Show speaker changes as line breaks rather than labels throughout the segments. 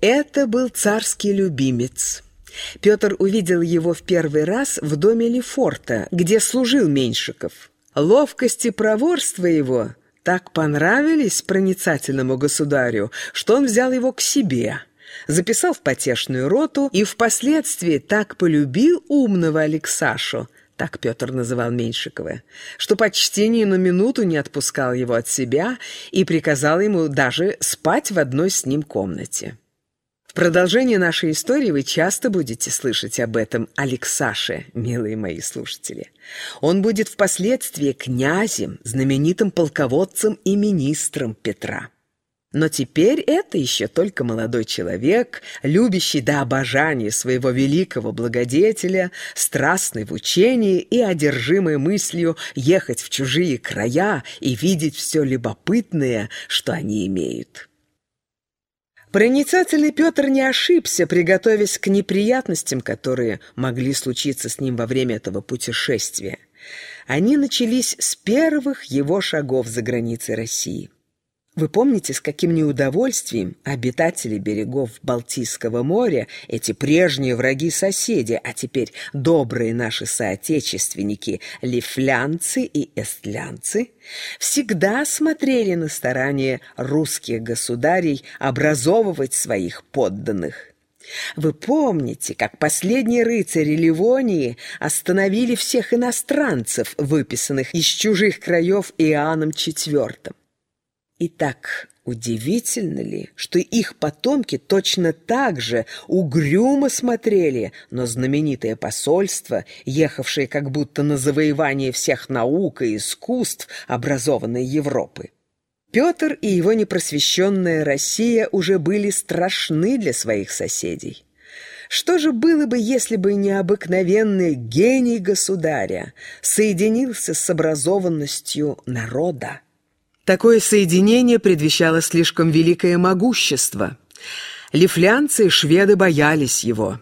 Это был царский любимец. Петр увидел его в первый раз в доме Лефорта, где служил Меньшиков. Ловкость и проворство его так понравились проницательному государю, что он взял его к себе, записал в потешную роту и впоследствии так полюбил умного Алексашу, так Петр называл Меньшикова, что почти ни на минуту не отпускал его от себя и приказал ему даже спать в одной с ним комнате. Продолжении нашей истории вы часто будете слышать об этом Алексаше, милые мои слушатели. Он будет впоследствии князем, знаменитым полководцем и министром Петра. Но теперь это еще только молодой человек, любящий до обожания своего великого благодетеля, страстный в учении и одержимый мыслью ехать в чужие края и видеть все любопытное, что они имеют. Проницательный Петр не ошибся, приготовясь к неприятностям, которые могли случиться с ним во время этого путешествия. Они начались с первых его шагов за границей России. Вы помните, с каким неудовольствием обитатели берегов Балтийского моря, эти прежние враги-соседи, а теперь добрые наши соотечественники, лифлянцы и эстлянцы, всегда смотрели на старания русских государей образовывать своих подданных. Вы помните, как последние рыцари Ливонии остановили всех иностранцев, выписанных из чужих краев Иоанном IV? И так удивительно ли, что их потомки точно так же угрюмо смотрели на знаменитое посольство, ехавшее как будто на завоевание всех наук и искусств образованной Европы? Петр и его непросвещенная Россия уже были страшны для своих соседей. Что же было бы, если бы необыкновенный гений государя соединился с образованностью народа? Такое соединение предвещало слишком великое могущество. Лифлянцы и шведы боялись его.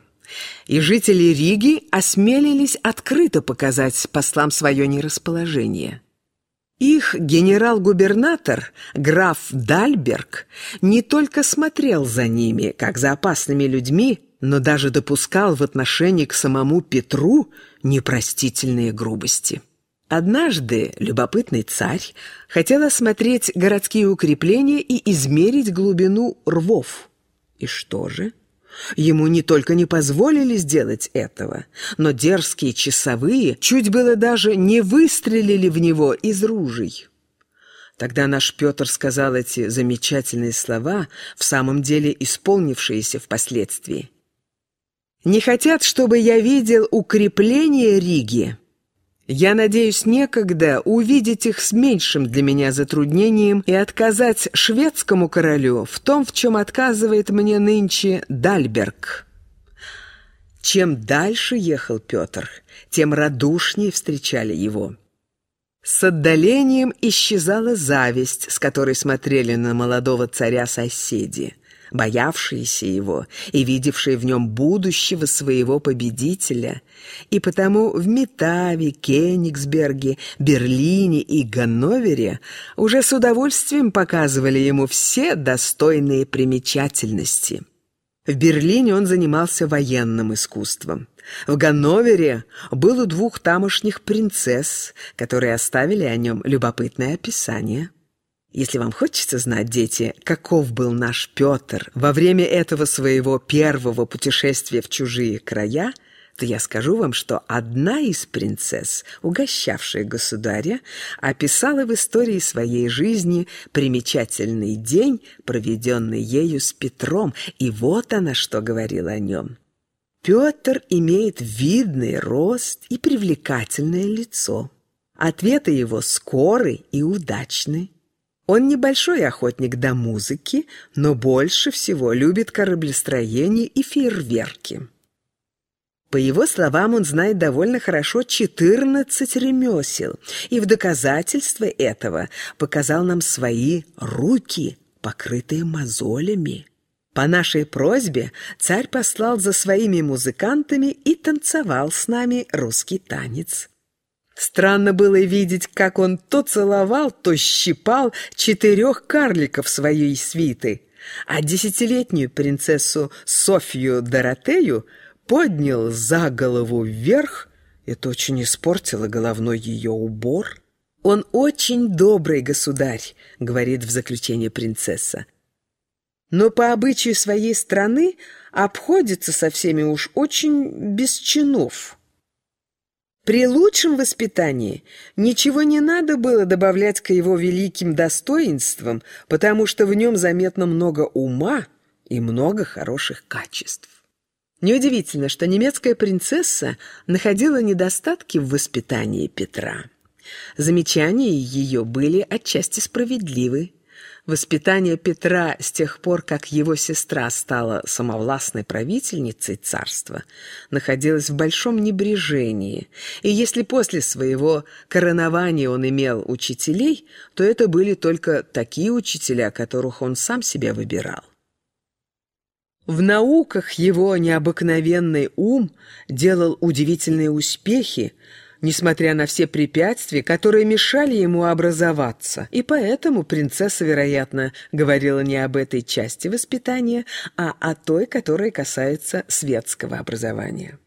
И жители Риги осмелились открыто показать послам свое нерасположение. Их генерал-губернатор, граф Дальберг, не только смотрел за ними, как за опасными людьми, но даже допускал в отношении к самому Петру непростительные грубости. Однажды любопытный царь хотел осмотреть городские укрепления и измерить глубину рвов. И что же? Ему не только не позволили сделать этого, но дерзкие часовые чуть было даже не выстрелили в него из ружей. Тогда наш Петр сказал эти замечательные слова, в самом деле исполнившиеся впоследствии. «Не хотят, чтобы я видел укрепление Риги, я надеюсь некогда увидеть их с меньшим для меня затруднением и отказать шведскому королю в том, в чем отказывает мне нынче Дальберг. Чем дальше ехал Петр, тем радушнее встречали его. С отдалением исчезала зависть, с которой смотрели на молодого царя соседи боявшиеся его и видевшие в нем будущего своего победителя, и потому в Метаве, Кенигсберге, Берлине и Ганновере уже с удовольствием показывали ему все достойные примечательности. В Берлине он занимался военным искусством. В Ганновере был у двух тамошних принцесс, которые оставили о нем любопытное описание. Если вам хочется знать, дети, каков был наш Петр во время этого своего первого путешествия в чужие края, то я скажу вам, что одна из принцесс, угощавшая государя, описала в истории своей жизни примечательный день, проведенный ею с Петром, и вот она что говорила о нем. Петр имеет видный рост и привлекательное лицо. Ответы его скоры и удачны. Он небольшой охотник до музыки, но больше всего любит кораблестроение и фейерверки. По его словам, он знает довольно хорошо 14 ремесел, и в доказательство этого показал нам свои руки, покрытые мозолями. По нашей просьбе царь послал за своими музыкантами и танцевал с нами русский танец. Странно было видеть, как он то целовал, то щипал четырех карликов своей свиты. а десятилетнюю принцессу Софью Доротею поднял за голову вверх. Это очень испортило головной ее убор. «Он очень добрый государь», — говорит в заключение принцесса. «Но по обычаю своей страны обходится со всеми уж очень без чинов». При лучшем воспитании ничего не надо было добавлять к его великим достоинствам, потому что в нем заметно много ума и много хороших качеств. Неудивительно, что немецкая принцесса находила недостатки в воспитании Петра. Замечания ее были отчасти справедливы. Воспитание Петра с тех пор, как его сестра стала самовластной правительницей царства, находилось в большом небрежении, и если после своего коронования он имел учителей, то это были только такие учителя, которых он сам себе выбирал. В науках его необыкновенный ум делал удивительные успехи, несмотря на все препятствия, которые мешали ему образоваться. И поэтому принцесса, вероятно, говорила не об этой части воспитания, а о той, которая касается светского образования.